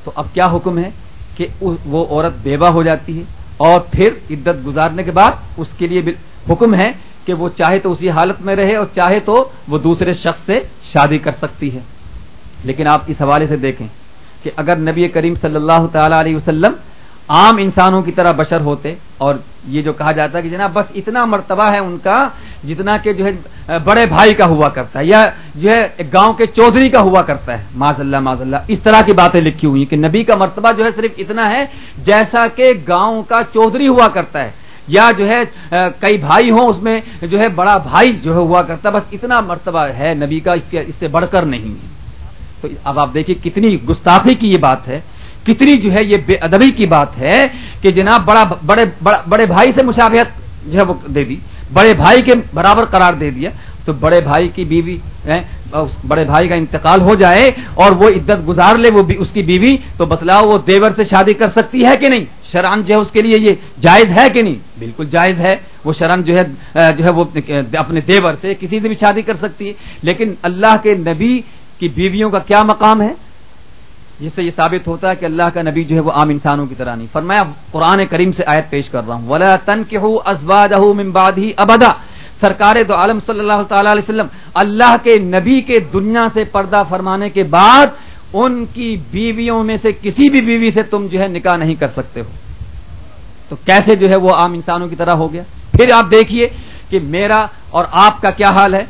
تو اب کیا حکم ہے کہ وہ عورت بیوہ ہو جاتی ہے اور پھر عدت گزارنے کے بعد اس کے لیے حکم ہے کہ وہ چاہے تو اسی حالت میں رہے اور چاہے تو وہ دوسرے شخص سے شادی کر سکتی ہے۔ لیکن آپ اس حوالے سے دیکھیں کہ اگر نبی کریم صلی اللہ تعالی علیہ وسلم عام انسانوں کی طرح بشر ہوتے اور یہ جو کہا جاتا ہے کہ جناب بس اتنا مرتبہ ہے ان کا جتنا کہ جو ہے بڑے بھائی کا ہوا کرتا ہے یا جو ہے گاؤں کے چودھری کا ہوا کرتا ہے۔ ماض اللہ ماض اللہ اس طرح کی باتیں لکھی ہوئی کہ نبی کا مرتبہ جو ہے صرف اتنا ہے جیسا کہ گاؤں کا چودھری ہوا کرتا ہے۔ یا جو ہے کئی بھائی ہوں اس میں، جو ہے بڑا بھائی جو ہے ہوا کرتا، بس اتنا مرتبہ ہے نبی کا، اس سے بڑھ کر نہیں ہے۔ تو اب آپ دیکھیے کتنی گستاخی کی یہ بات ہے، کتنی جو ہے یہ بے ادبی کی بات ہے کہ جناب بڑا بڑے بڑے بھائی سے مشابہت جو ہے وہ دے دی۔ بڑے بھائی کے برابر قرار دے دیا۔ تو بڑے بھائی کی بیوی بڑے بھائی کا انتقال ہو جائے اور وہ عدت گزار لے، وہ اس کی بیوی۔ تو بتلاؤ وہ دیور سے شادی کر سکتی ہے کہ نہیں؟ شران جو ہے اس کے لیے یہ جائز ہے کہ نہیں؟ بالکل جائز ہے۔ وہ شران جو ہے جو ہے وہ اپنے دیور سے کسی سے بھی شادی کر سکتی ہے۔ لیکن اللہ کے نبی کی بیویوں کا کیا مقام ہے؟ جس سے یہ ثابت ہوتا ہے کہ اللہ کا نبی جو ہے وہ عام انسانوں کی طرح نہیں۔ فرمایا، قرآن کریم سے آیت پیش کر رہا ہوں۔ ولا تن کے ہی ابدا سرکار دو عالم صلی اللہ تعالی علیہ وسلم اللہ کے نبی کے دنیا سے پردہ فرمانے کے بعد ان کی بیویوں میں سے کسی بھی بیوی سے تم جو ہے نکاح نہیں کر سکتے ہو۔ تو کیسے جو ہے وہ عام انسانوں کی طرح ہو گیا؟ پھر آپ دیکھیے کہ میرا اور آپ کا کیا حال ہے؟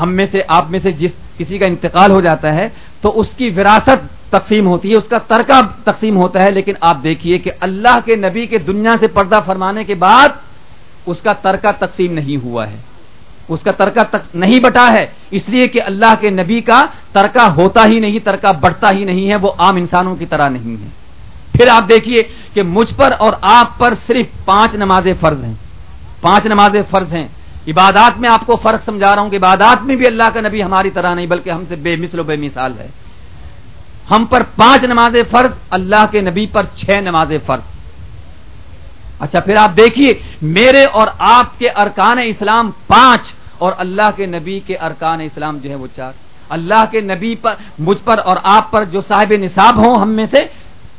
ہم میں سے، آپ میں سے جس کسی کا انتقال ہو جاتا ہے تو اس کی وراثت تقسیم ہوتی ہے، اس کا ترکہ تقسیم ہوتا ہے، لیکن آپ دیکھیے کہ اللہ کے نبی کے دنیا سے پردہ فرمانے کے بعد اس کا ترکہ تقسیم نہیں ہوا ہے۔ اس کا ترکہ تک نہیں بٹا ہے، اس لیے کہ اللہ کے نبی کا ترکہ ہوتا ہی نہیں، ترکہ بڑھتا ہی نہیں ہے، وہ عام انسانوں کی طرح نہیں ہے۔ پھر آپ دیکھیے کہ مجھ پر اور آپ پر صرف پانچ نمازیں فرض ہیں۔ پانچ نمازیں فرض ہیں۔ عبادات میں آپ کو فرق سمجھا رہا ہوں کہ عبادات میں بھی اللہ کا نبی ہماری طرح نہیں، بلکہ ہم سے بے مثل و بے مثال ہے۔ ہم پر پانچ نماز فرض، اللہ کے نبی پر چھ نماز فرض۔ اچھا پھر آپ دیکھیے، میرے اور آپ کے ارکان اسلام پانچ اور اللہ کے نبی کے ارکان اسلام جو ہے وہ چار۔ اللہ کے نبی پر، مجھ پر اور آپ پر جو صاحب نصاب ہوں ہم میں سے،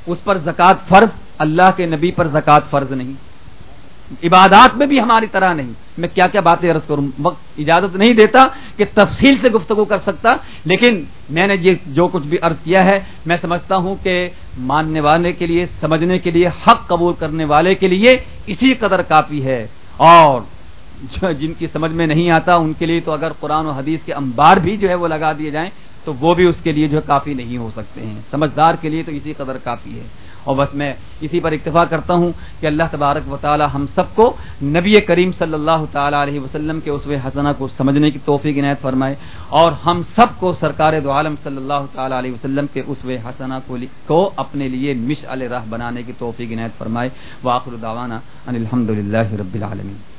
اس پر زکوٰۃ فرض، اللہ کے نبی پر زکوٰۃ فرض نہیں۔ عبادات میں بھی ہماری طرح نہیں۔ میں کیا کیا باتیں عرض کروں؟ وقت اجازت نہیں دیتا کہ تفصیل سے گفتگو کر سکتا، لیکن میں نے یہ جو کچھ بھی عرض کیا ہے، میں سمجھتا ہوں کہ ماننے والے کے لیے، سمجھنے کے لیے، حق قبول کرنے والے کے لیے اسی قدر کافی ہے۔ اور جن کی سمجھ میں نہیں آتا، ان کے لیے تو اگر قرآن و حدیث کے انبار بھی جو ہے وہ لگا دیے جائیں، تو وہ بھی اس کے لیے جو ہے کافی نہیں ہو سکتے ہیں۔ سمجھدار کے لیے تو اسی قدر کافی ہے۔ اور بس میں اسی پر اکتفا کرتا ہوں کہ اللہ تبارک و تعالی ہم سب کو نبی کریم صلی اللہ تعالی علیہ وسلم کے اس حسنہ کو سمجھنے کی توفیق عنایت فرمائے اور ہم سب کو سرکار دو عالم صلی اللہ تعالی علیہ وسلم کے اس حسنہ کو اپنے لیے مش راہ بنانے کی توفیق عنایت فرمائے. واخر دعوانا ان الحمد للہ رب العالمین.